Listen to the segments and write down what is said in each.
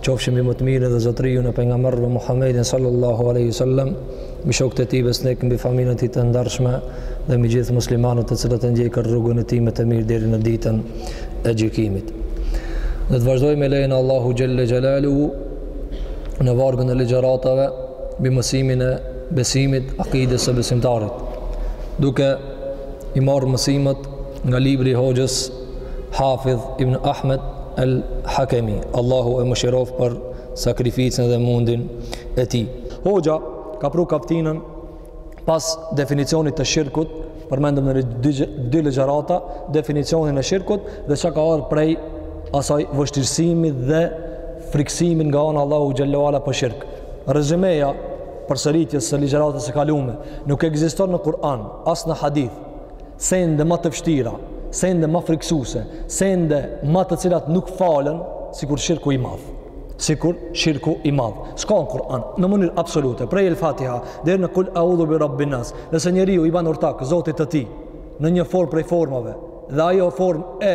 Qofshin mbi më të mirin dhe zotëriun e pejgamberëve Muhammedin sallallahu aleyhi wa sallam, mbi shokët e tij besnikë, mbi familjen e tij të ndershme dhe mbi gjithë muslimanët të cilët e ndjekin rrugën e tij me të mirë deri në ditën e gjykimit. Do të vazhdojmë me lejen e Allahut Xhelle Xhelaluhu në vargun e ligjëratave mbi mësimin e besimit, akides së besimtarit. Duke i marrë mësimet nga libri i Hoxhës Hafidh Ibn Ahmed El Hakemi Allahu e mëshiroft për sakrificën dhe mundin e tij Hoxha ka pru kaptinën pas definicionit të shirkut përmendëm në dy ligjërata definicionin e shirkut dhe çka ka ardhë prej asaj vështirësimit dhe frikësimin nga ana e Allahut Xhelle ue ala për shirk rezymeja e përsëritjes së ligjëratës së kalume nuk ekziston në Kur'an as në hadith sende ma të vështira, sende ma frikësuese, sende ma të cilat nuk falen, sikur shirku i madh. Sikur shirku i madh. S'ka në Kur'an, në mënyrë absolute, prej el fatiha, deri në kul a'udhu bi rabbinnas, nëse njeriu i ban ortak Zotit të tij, në një formë prej formave, dhe ajo formë e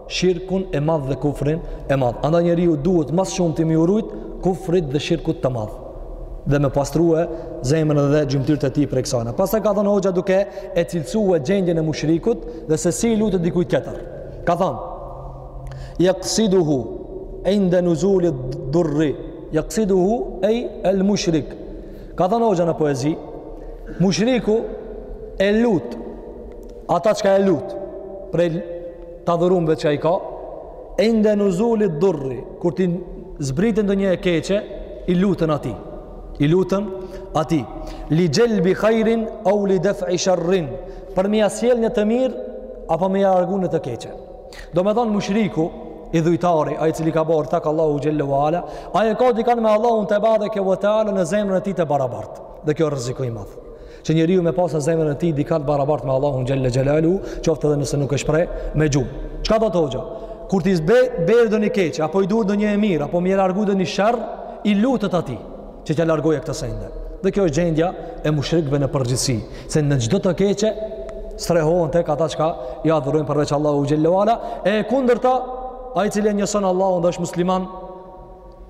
shirkun e madh dhe kufrin e madh. Andaj njeriu duhet ma së shumti me iu rujt kufrit dhe shirkut të madh dhe me pastrue zemrën dhe gjymtyrët e tij prej kësaj. Pastaj ka thënë hoxha duke e cilësue gjendjen e mushrikut dhe se si i lutet dikujt tjetër. Ka thënë: "Yaqsiduhu inda nuzul ad-durri, yaqsiduhu ay al-mushrik." Ka thënë hoxha në poezi, mushriku e lut Atë çka e lut, prej të adhurumve çka i ka, inde nuzulid-durri, kur t'i zbret ndonjë e keqe, i lutet atij. I lutet atij. Li xhelbi khajrin, au li def'i sharrin, për me ia sjell një të mirë, apo me ia largu një të keqe. Domethonë mushriku, idhujtari, ai i cili i ka bërë ortak Allahut xhelle ue ala, ai e ka dikan me Allahun tebareke ue teala në zemrën e tij të barabartë, dhe kjo rreziku i madh. Që njeriu me pasë në zemrën e tij dikan t'barabartë me Allahun xhalla xhelaluhu, qoftë edhe nëse nuk e shpreh me gjuhë. Çka thotë hoxha? Kur t'i zbret donji e keqe, apo i duhet ndonjë e mirë, apo me e largu donji sherr, i lutet atij që t'ia largojë këto sende. Dhe kjo është gjendja e mushrikëve në përgjithësi, se në çdo të keqe strehohen tek ata çka i adhurojnë përveç Allahut xhalla wala, e kundërta ai i cili e njëson Allahun dhe është musliman,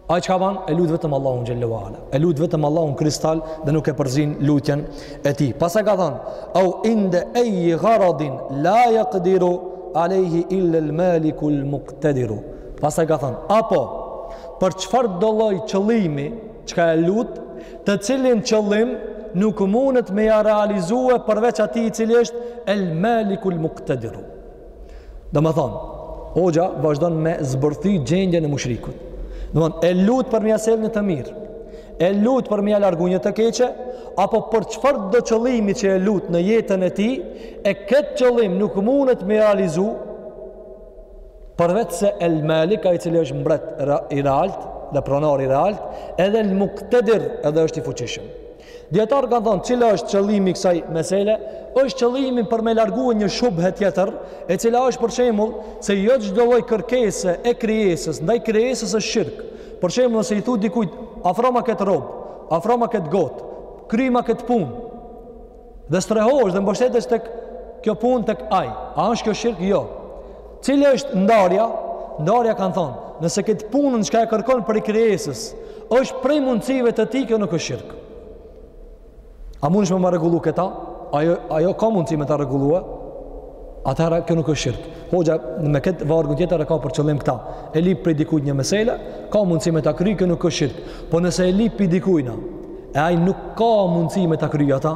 Ai çka ban e lut vetëm Allahun xhalla wa ala. E lut vetëm Allahun kristal dhe nuk e përzien lutjen e tij. Pastaj ka thënë: "Au inde ay gharadin la yaqdiru alayhi illa al-malik al-muqtadir." Pastaj ka thënë: "Apo për çfarëdo lloj qëllimi çka e lut, të cilin qëllim nuk mundet me ia realizue përveç atij i cili është el-malik al-muqtadir." Domethonë, Hoxha vazhdon me zbërthy gjendjen e mushrikut. Domethonë, e lut për m'ia sjell një të mirë, e lut për m'ia largu një të keqe, apo për çfarëdo qëllimi që e lut në jetën e tij, e këtë qëllim nuk mundet m'i realizu, përveç se El Melik, ai i cili është mbret i realtë, dhe pronar i realtë, edhe El Muktedir edhe është i fuqishëm. Dijetarët kanë thonë, cila është qëllimi i kësaj mesele, është qëllimi për me largu një shubhe tjetër, e cila është për shembull se jo çdo lloj kërkese e krijesës, ndaj krijesës është shirk. Për shembull nëse i thu dikujt, afroma këtë rrobë, afroma këtë gotë, kryma këtë punë, dhe strehohesh dhe mbështetesh tek kjo punë tek ai, a është kjo shirk? Jo. Cila është ndarja? Ndarja kanë thonë, nëse këtë punën çka e kërkon prej krijesës, është prej mundësive të tij, kjo nuk është shirk. A mundësh me ma rregullu këta? Ajo, ajo ka mundësi me ta rregullue? Atëherë, kjo nuk është shirk. Hoxha, me këtë vargun tjetër e ka për qëllim këta. E lyp prej dikujt një mesele, ka mundësi me ta kry, kjo nuk është shirk. Po nëse e lyp prej dikujna, e ai nuk ka mundësi me ta kry ata,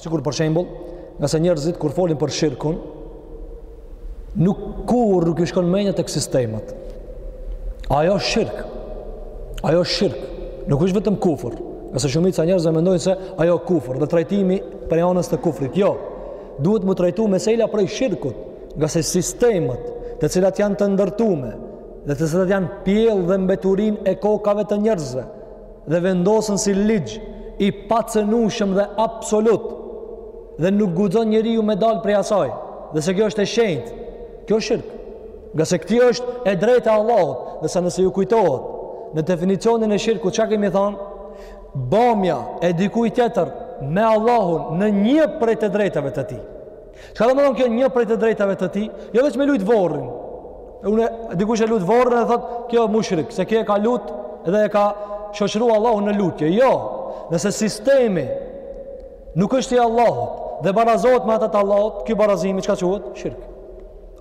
Sikur për shembull, ngase njerëzit kur folin për shirkun, nuk kurrë nuk i shkon menja tek sistemet. Ajo është shirk. Ajo është shirk. Nuk është vetëm kufër. Ngase shumica e njerëzve mendojnë se ajo është kufër dhe trajtimi prej anës të kufrit. Jo, duhet me u trajtu meselja prej shirkut, ngase sistemet të cilat janë të ndërtume dhe të cilat janë pjellë dhe mbeturinë e kokave të njerëzve. dhe vendosen si ligj i pacenushëm dhe absolut dhe nuk guxon njeriu me dal prej asaj dhe se kjo është e shenjtë kjo është shirk ngase këtu është e drejta e Allahut dhe se nëse ju kujtohet në definicionin e shirkut çka kemi thanë bamja e dikujt tjetër me Allahun në një prej të drejtave të tij Çka domethonë kjo një prej të drejtave të tij? Jo veç me lut vorrin. Unë dikush e lut vorrin e thotë kjo është mushrik, se kjo e ka lut edhe e ka shoqëru Allahut në lutje. Jo. Nëse sistemi nuk është i Allahut dhe barazohet me ata të Allahut, ky barazimi çka quhet? Shirk.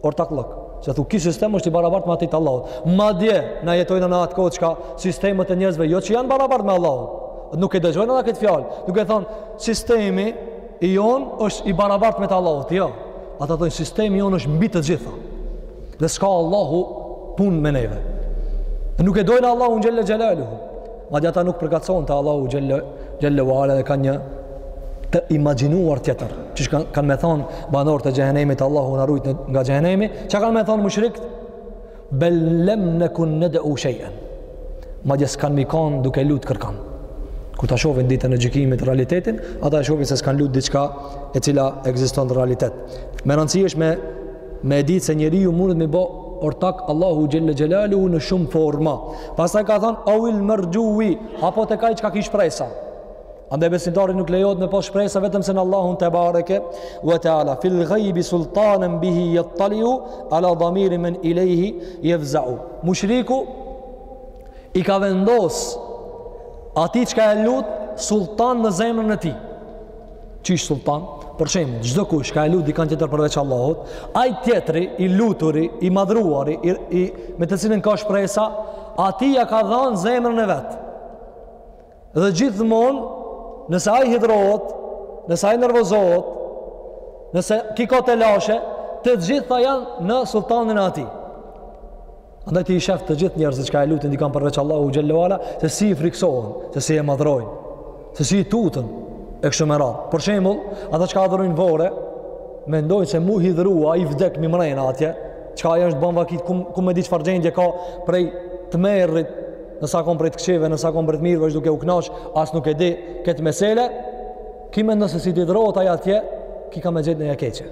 Ortakllëk, se thu, ky sistem është i barabart me atë t'Allahut. Madje, na jetojna në atë kohë çka sistemet e njerëzve, jo që janë barabart me Allahut. Nuk e dëgjojna na këtë fjalë. Duke thonë, sistemi i jonë është i barabart me të Allahut. Jo, ata thonë, sistemi jonë është mbi të gjitha. Dhe s'ka Allahu punë me neve. Nuk e dojnë Allahun xhele xhelaluhu Madje ata nuk përgjasojnë te Allahu xhelle ve ala dhe kanë një të imagjinuar tjetër. Çka kanë me thonë banorët e xhehenemit, Allahu na rujt nga xhehenemi, çka kanë me thonë mushrikët? Bel lem nekun ned'u shej'en. Madje s'kanë me konë duke lutë kërkan. Kur ta shohin ditën e gjykimit realitetin, ata e shohin se s'kanë lutë diçka e cila ekziston në realitet. Me rëndësi është me me e ditë se njeriu mundet me i bo ortak Allahut xhelle xhelaluhu në shumë forma. Pastaj ka thënë au il merxhui apo tek ai çka ki shpresa. Andaj besimtari nuk lejohet me pas shpresa vetëm se në Allahun tebareke ve teala fil ghaib sultanan bihi yattaliu ala dhamiri men ilayhi yafza'u. Mushriku i ka vendos atij çka e lut sultan në zemrën e tij. Qysh sultan? Për shembull, çdokush çka e lut dikan tjetër përveç Allahut, ai tjetri i luturi, i madhruari, i, i me të cilin ka shpresa, atij ja ka dhënë zemrën e vet. Dhe gjithmonë, nëse ai hidhrohet, nëse ai nervozohet, nëse ki kotelashe, të gjitha janë në sultanin e atij. Andaj ti i shef të gjithë njerëzit çka e lutin dikan përveç Allahut xhelle ve ala, se si i friksohen, se si e madhrojnë, se si i tutën e kështu me radhë. Për shembull, ata çka adhurojnë vore, mendojnë se mu hidhrua i vdekmi mrena atje, çka është bënë vaki, ku, ku me di çfarë gjendje ka prej tmerrit, nëse ka kon prej të këqive, nëse ka kon prej të mirëve, është duke u knaq, as nuk e di këtë mesele, ky mendon se si t'hidhrohet ai atje, ky ka me gjet një e keqe.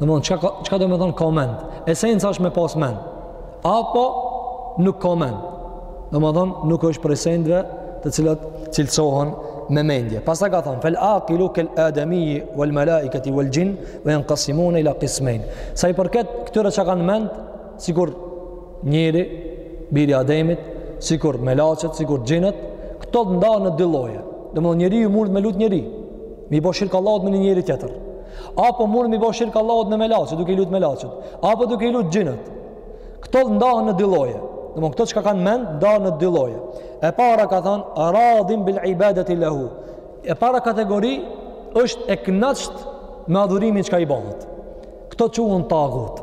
Domethonë, çka, çka domethonë ka mend? Esenca është me pas mend. Apo nuk ka mend. Domethonë, nuk është prej sendeve të cilat cilësohen me mendje. Pastaj ka thonë, fel akilu kel ademiji, vel melaiketi, vel xhin, ve jenkasimune ila kismejn. Sa i përket këtyre që kanë mend, sikur njeri, biri i Ademit, sikur melaqet, sikur xhinët, këto ndahen në dy lloje. Domethonë njeriu mund me lut njeri, me i bo shirk Allahut me një njeri tjetër. Apo mund me i bo shirk Allahut me melaqe, duke i lut melaqet, apo duke i lut xhinët. Këto ndahen në dy lloje. Domthon këto çka kanë mend ndahen në dy lloje. E para ka thon radin bil ibadati lahu. E para kategori është e kënaqt me adhurimin çka i bëhet. Këto quhen tagut.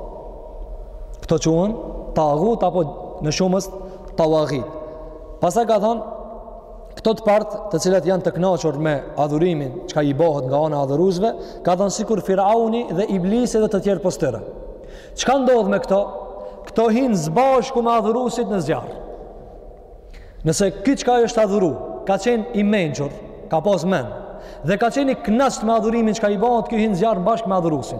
Këto quhen tagut apo në shumës tawagit. Pastaj ka thon Këto të parët, të cilat janë të kënaqur me adhurimin çka i bëhet nga ana e adhuruesve, ka thënë sikur Firauni dhe Iblisi dhe të tjerë pos tyre. Çka ndodh me këto? Këto hin s'bashku me adhuruesit në zjarr. Nëse ky çka është adhuru, ka qenë i mençur, ka pas mend dhe ka qenë i kënaqur me adhurimin çka i bëhet, ky hin n'zjarr bashkë me adhuruesin.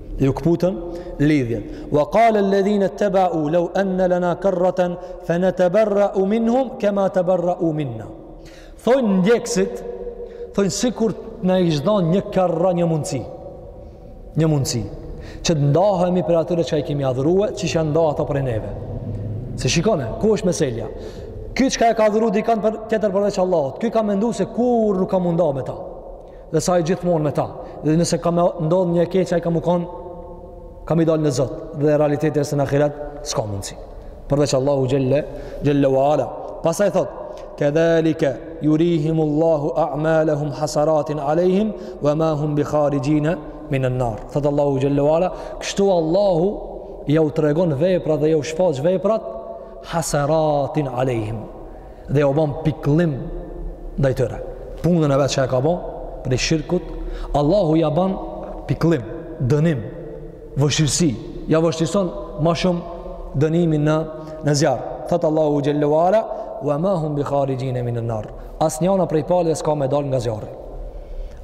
Ju këputen lidhjet. Wa kale ledhine tebeu, lau enne lena kerraten, fe neteberrau minhum, kema teberrau minna. Thojnë ndjekësit, thojnë sikur na ish dhonë një kerra, një mundësi. Një mundësi. Që të ndahemi prej atyre çka i kemi adhurue, që që janë nda ato prej neve. Se shikone, ku është meselja? Ky çka e ka adhuru dikan tjetër përveç Allahut, ky ka mendu se kur nuk ka m'u nda me ta. dhe se ai gjithmonë me ta dhe nëse ka me ndodh një e keqe ai ka m'u konë, ka m'i dalë në zot dhe realiteti është në ahiret s'ka mundësi përveç Allahut xhelle xhelle wa ala pastaj thotë kedhalike jurihim Allahu a'malahum hasaratin alejhim wa ma hum bi kharigjina minen nar thotë Allahu xhelle wa ala kështu Allahu ja u tregon veprat dhe ja u shfaq veprat hasaratin alejhim dhe ja u ban pikëllim ndaj tyre. Punën e vet që e ka bo prej shirkut, Allahu ja ban pikëllim, dënim, vështirësi, ja vështirëson ma shumë dënimin në në zjarr. Thot Allahu xhallahu ala, "Wa ma hum bi kharijin min an-nar." Asnjana prej palëve s'ka me dal nga zjarri.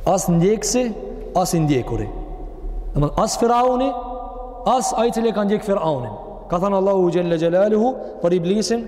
As ndjekësi, as i ndjekuri. Domthon as Firauni, as ai i cili e ka ndjek Firaunin. Ka thënë Allahu xhallahu xhelaluhu për iblisin,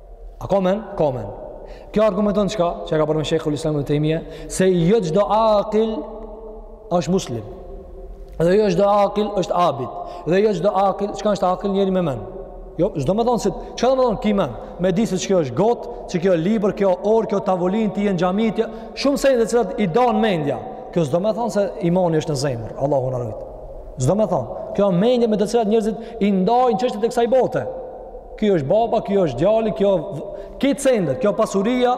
A ka men? Ka men. Kjo argumenton çka? Që e ka përmen Shejhul Islam ibn Tejmije? Se jo çdo akil është muslim. Dhe jo çdo akil është abid. Dhe jo çdo akil, çka është akil, njeri me men? Jo, s'do me thonë se, çka do me thonë ki men? Me di se që kjo është gotë, që kjo libër, kjo orë, kjo tavolinë, ti je n'xhami, shumë sende të cilat i dan mendja. Kjo s'do me thonë se imani është në zemër, Allahu na rujt. Do me thonë, kjo mendje me të cilat njerëzit i ndajnë çështjet e kësaj bote. Ky është baba, ky është djali, kjo kit sendet, kjo pasuria.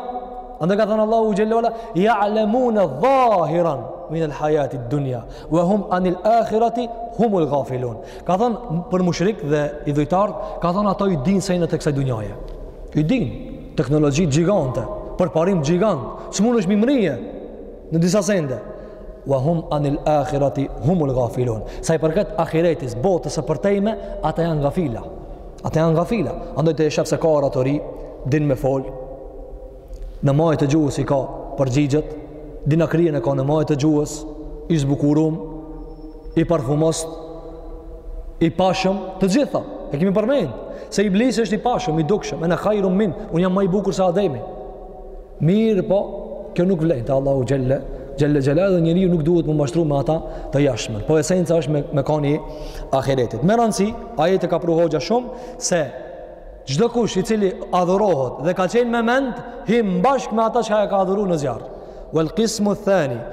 Andaj ka thënë Allahu xhellala, "Ya'lamuna dhahiran min al-hayat ad-dunya wa hum an al-akhirati hum al-ghafilun." Ka thënë për mushrikë dhe idhujtarë, ka thënë ata i dinë sendet e kësaj dunjaje. I dinë teknologji gjigante, përparim gjigant, s'mun njeri me i mrri. Në disa sende, wa hum anil akhirati humul gafilun. Sa i përket ahiretit, botës së përtejme, ata janë gafila. Ata janë gafila. Andaj ti e sheh se ka oratori, din me fol, në majë të gjuhës i ka përgjigjet, dinakrinë e ka në majë të gjuhës, i zbukurun, i parfumosun, i pashëm, të gjitha, e kemi përmend, se Iblisi është i pashëm, i dukshëm, ene hajrun minhu, unë jam ma i bukur se Ademi, Mirëpo, kjo nuk vlen te Allahu xhelle xhelle xhelaluhu dhe njeriu nuk duhet m'u mashtru me ata të jashtme. Po esenca është me me kanë i ahiretit. Me rëndësi, ajete ka pru hoxha shumë se çdokush i cili adhurohet dhe ka qenë me mend, hin bashkë me ata që e ka adhuru në zjarr. Wal qismu thani,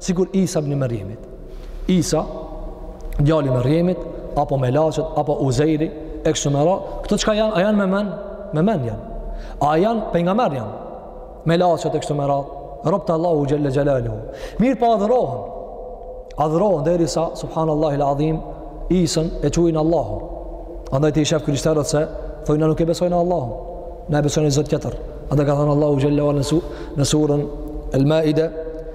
Sikur Isa ibn Merjemit. Isa, djali Merjemit, apo melaqet, apo Uzejri, e kështu me radhë, këto çka janë, a janë me men? Me men janë. A janë, pejgamberë janë, melaqet e kështu me radhë, robtë e Allahut xhel-le xhelaluhu. Mirëpo po adhurohen, adhurohen derisa, subhanallahil adhim, Isën e qujnë Allahu. Andaj ti i shef krishterët se, thojnë nuk e besojmë Allahun, na e besojmë një zot tjetër. Andaj ka thënë Allahu xhelaluhu në su, në suren El Maide,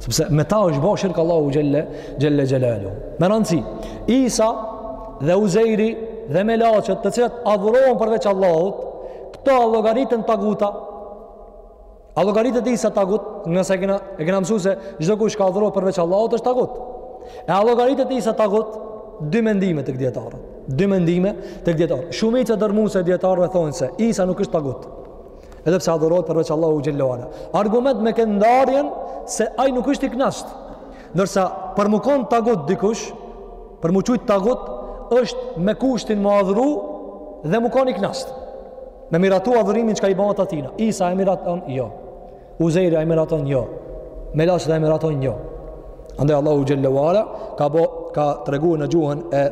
sepse me ta është bo shirk Allahut xhel-le, xhel-le xhelaluhu. Me rëndësi, Isa dhe Uzejri dhe melaqet të cilat adhurohen përveç Allahut, këto a llogariten taguta, a llogaritet Isa tagut, nëse e kena, e kena mësu se gjithkush çka adhurohet përveç Allahut është tagut. E a llogaritet Isa tagut, dy mendime tek dijetarët. Dy mendime tek dijetarët. Shumica dërrmuse e dijetarëve thonë se Isa nuk është tagut. Edhe pse adhurohet përveç Allahut xhel-le ue ala. Argument me kët ndarjen se ai nuk është i kënaqt. Ndërsa për me kon tagut dikush, për m'u qujt tagut është me kushtin m'u adhuru dhe me kon i kënaqt. Me miratu adhurimin çka i bëhet atina. Isa e miraton jo. Uzejri e miraton jo. Melaqet e miratojnë jo. Andaj Allahu xhel-le ue ala ka bo, ka treguar në gjuhën e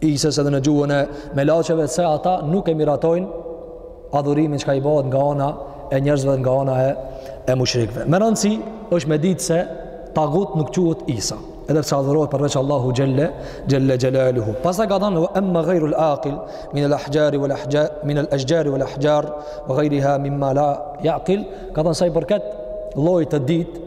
Isës edhe në gjuhën e melaqeve se ata nuk e miratojnë adhurimin çka i bëhet nga ana e njerëzve nga ana e, e mushrikve. Me rëndësi është me ditë se tagut nuk quhet Isa, edhe pse adhurohet përveç Allahut xhel-le, xhel-le xhelaluhu. Pastaj ka thanë, ve emma gajrul aqil, min el ahxhari vel, min el eshxhari vel ahxhar, ve gajriha mimma la jaqil, ka thanë sa i përket llojit të dytë,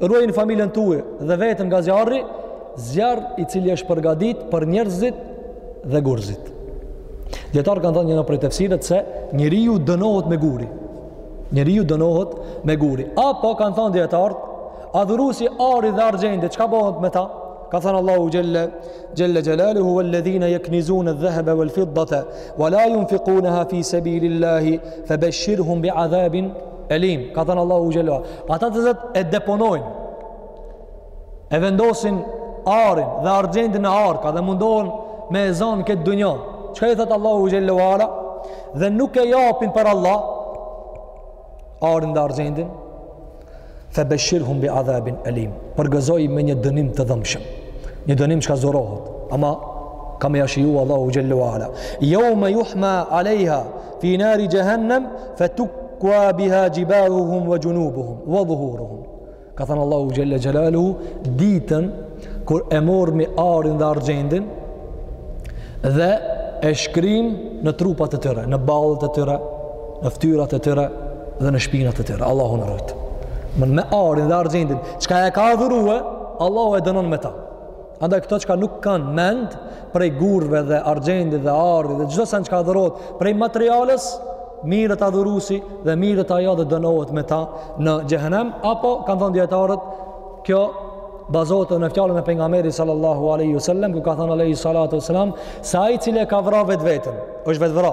ruajeni familjen tuaj dhe veten nga zjarri, zjarr i cili është përgatit për njerëzit dhe gurzit. Dijetarët kanë thënë një prej tefsireve se njeriu dënohet me guri. Njeriu dënohet me guri. Apo kanë thënë dijetarët, adhurusi i arit dhe argjendit, çka bëhet me ta? Ka thënë Allahu xhel-le, xhel-le xhelaluhu vel-ledhine jeknizune edh-dhehebe vel fiddate, ve la junfikuneha fi sebilil-lahi, fe beshirhum bi adhabin Elim, ka thënë Allahu xhel-le ue ala. Ata të cilët e deponojnë, e vendosin arin dhe argjendin në arka dhe mundohen me e zonë këtë dunja. Çka i thotë Allahu xhel-le ue ala? Dhe nuk e japin për Allah arin dhe argjendin, fe beshirhum bi adhabin elim. Përgëzoji me një dënim të dhëmshëm. Një dënim çka s'durohet. Ama ka me e shiju. Allahu xhel-le ue ala. Jevme juhma alejha, Fi nari jahannam fatukwa biha jibahuhum wa junubuhum wa dhuhuruhum. Ka thënë Allahu xhalla xhalalu ditën kur e morrmi arin dhe argjendin dhe e shkrim në trupat e tyre, në ballët e tyre, në ftyrat e tyre dhe në shpinat e tyre. Allahu na rujt. Me arin dhe argjendin, çka e ka adhurue, Allahu e dënon me ta. Andaj këto çka nuk kanë mend prej gurve dhe argjendit dhe arit dhe çdo send çka adhurohet prej materiales, mirret adhurusi dhe mirret ajo dhe dënohet me ta në xhehenem apo kanë thënë dietarët kjo bazohet në fjalën e pejgamberit sallallahu alaihi wasallam ku ka thënë alaihi salatu wasalam se ai i cili e ka vra vetveten është vetvra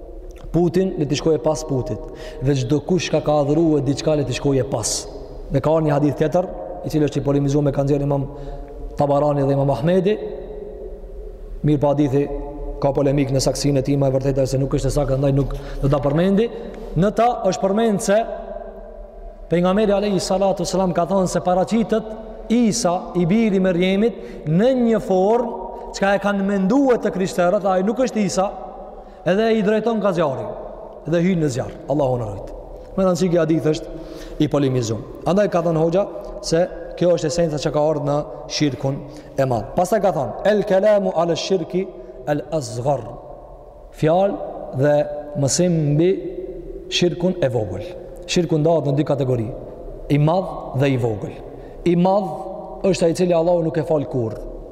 Putin le t'i shkojë pas Putit dhe çdo kush ka ka adhurue diçka le t'i shkojë pas. Dhe ka një hadith tjetër, i cili është i polemizum, e ka nxjerr Imam Tabarani dhe Imam Ahmedi. Mirëpo hadithi ka polemikë në saktësinë e tij, ma e vërteta se nuk është e saktë, ndaj nuk do ta përmendi. Në ta është përmend se pejgamberi alayhi salatu sallam ka thënë se paraqitet Isa i biri i Merjemit në një formë çka e kanë mendue të krishterët, ai nuk është Isa, Edhe i drejton kah zjarri dhe hyjnë në zjarr. Allahu na rujt. Me rëndësi ky hadith është i polemizum. Andaj ka thënë hoxha se kjo është esenca që ka ardhë në shirkun e madh. Pastaj ka thënë, el kelamu ale shirki el asgar. Fjalë dhe mësim mbi shirkun e vogël. Shirku ndahet në dy kategori, i madh dhe i vogël. I madh është ai i cili Allahu nuk e fal kurrë.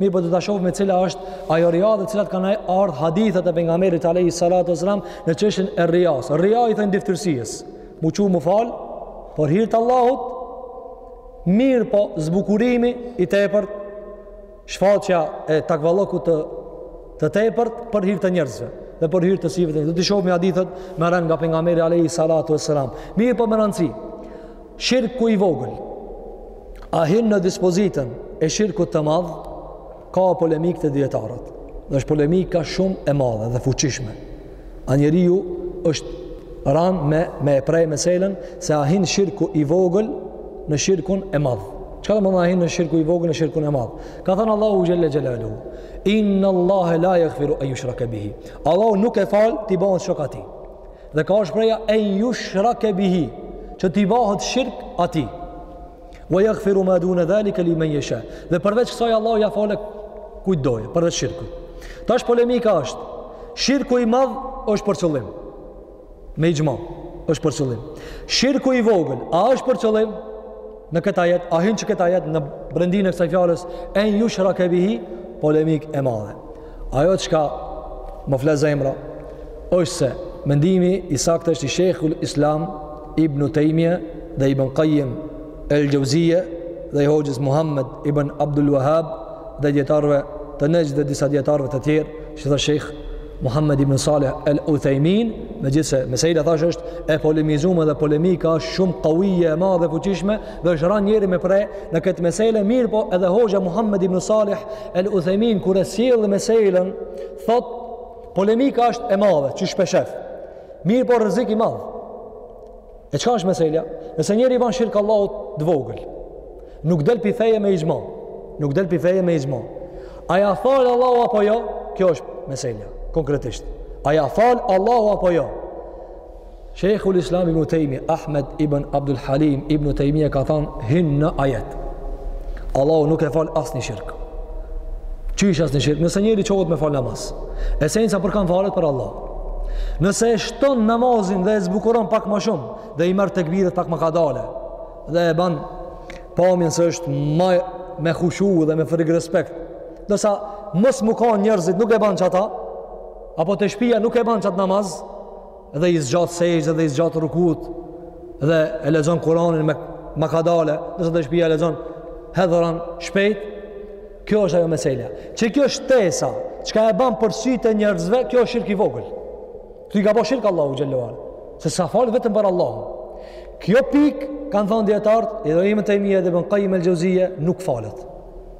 Mirëpo do ta shofmi cila është ajo rija dhe cilat kanë ardh hadithet e pejgamberit alejhi salatu wasalam në çështjen e rijas. Rija i thonë dyftyrësisë. M'u çu m'u fal për hir të Allahut, mirëpo zbukurimi i tepërt, shfaqja e takvallëkut të tepërt për hir të njerëzve dhe për hir të syve të tyne. Do t'i shofmi hadithet me rend nga pejgamberi alejhi salatu wasalam. Mirëpo me rëndësi. Shirku i vogël a hin në dispozitën e shirkut të madh? Ka polemikë te dijetarët. Dhe është polemika shumë e madhe dhe e fuqishme. A njeriu është randë me e pre meselën se a hin shirku i vogël në shirkun e madh. Çka do me thanë a hin në shirku i vogël në shirkun e madh? Ka thënë Allahu xhelle xhelalu. Inna Allaha la yaghfiru an yushraka bihi. Allahu nuk e fal t'i bëhet shok atij. Dhe ka shprehja en jushrake bihi, që t'i bëhet shirk atij. Wa yaghfiru ma dun zalika liman yasha. Dhe përveç kësaj Allahu ja fal kujt dojë, përveç shirkut. Tash polemika është, shirku i madh është për qëllim. Me ixhma është për qëllim. Shirku i vogël, a është për qëllim? Në këtë ajet, a hyn qe këtë ajet në brendinë e kësaj fjalës, en yushraka bihi, polemikë e madhe. Ajo çka më fle zemra, është se mendimi i saktë është i Sheikhul Islam Ibn Taymiyah dhe Ibn Qayyim El Jauziyje dhe i hoxhës Muhammed Ibn Abdul Wahab dhe dijetarëve të Nexhdit dhe disa dijetarëve të tjerë si dhe Sheikh Muhammed Ibn Saleh El Uthejmin megjithëse meselja thashë është e polemizume dhe polemika është shumë kawije e madhe fuqishme dhe është rand njeri me pre në këtë mesele mirëpo edhe hoxha Muhammed Ibn Saleh El Uthejmin, kur e sjell meselen, thotë, polemika është e madhe, qysh p'e sheh. Mirëpo rrezik i madhë. E çka është meselja? Nëse njeri i ban shirk Allahut të vogël, nuk del prej feje me ixhma. Nuk del prej feje me ixhma. A ia fal Allahu apo jo? Kjo është meselja, konkretisht. A ia fal Allahu apo jo? Shejhul Islam ibn Tejmije, Ahmed ibn Abdul Halim ibn Tejmije ka thanë, hin në ajet. Allahu nuk e fal asnjë shirk. Qysh asnjë shirk? Nëse njeri çohet me falë namaz. Esenca ka me u falë për Allah. Nëse e shton namazin dhe e zbukuron pak ma shumë dhe i merr tekbiret pak ma kadale dhe e ban pamjen se është ma me khushu dhe me frikë respekt. Ndërsa mos me kanë njerëzit nuk e ban qata apo te shpia nuk e ban qat namaz dhe i zgjat sexhdet dhe i zgjat rukut dhe e lexon Kur'anin ma kadale, ndërsa te shpija e lexon hadran shpejt. Kjo është ajo meselja. Që kjo shtesa, çka e bën për sytë e njerëzve, kjo është shirk i vogël. Këtu i ka bërë shirk Allahut xhelle ve ala. Se s'u fal vetëm për Allahun. Kjo pikë kanë thënë dijetarët, edhe imam Tejmije dhe ibn Qayyim el-Xheuzije nuk falet.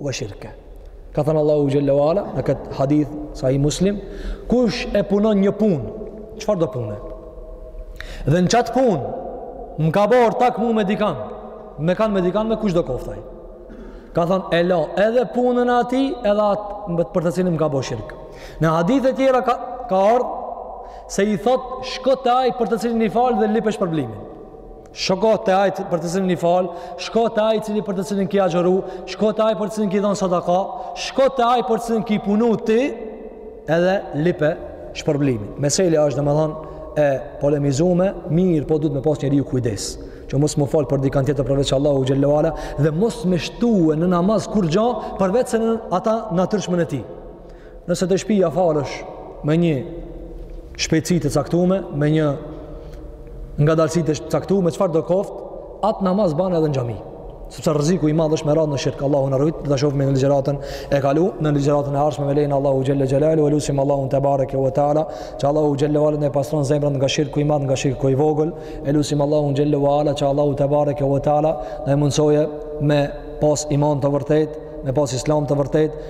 ve shirkehu. Ka thënë Allahu xhelle ve ala në këtë hadith Sahih Muslim, kush e punon një punë, çfarëdo pune? Dhe në qat punë më ka bo ortak mu me dikan, me kanë me dikan me kushdo koftë ai. Ka thënë e la edhe punën e atij, edhe atë për të cilin më ka bërë shirk. Në hadithe të tjera ka ka ardhur se i thotë shko te ai për të cilin je falë dhe lype shpërblimin. Shko te ai për të cilin je falë, shko te ai cili për të cilin ki agjëru, shko te ai për të cilin ki dhon sadaka, shko te ai për të cilin ki punu ti, edhe lype shpërblimin. Meselja është domethënë e polemizume, mirëpo duhet me pas njeriu kujdes, që mos m'u fal për dikan tjetër përveç Allahut xhelle ve ala dhe mos me shtue në namaz kurgja përveç se në atë natyrshmën e tij. Nëse te shpija falesh me një shpejtësi të caktume, me një ngadalësi të caktume, me çfarëdo koftë, atë namaz bane edhe në xhami. Sepse rreziku i madh është me ra në shirk. Allahu na ruejt, do ta shohim në ligjëratën e kalu, në ligjëratën e ardhshme me lejen e Allahut xhelle xhelaluhu, e lusim Allahun tebareke ve taala, që Allahu xhelle ve ala na pastron zemrën nga shirku i madh, nga shirku i vogël. E lusim Allahun xhelle ve ala, që Allahu tebareke ve taala, na mundësojë me pas iman të vërtetë, me pas islam të vërtetë.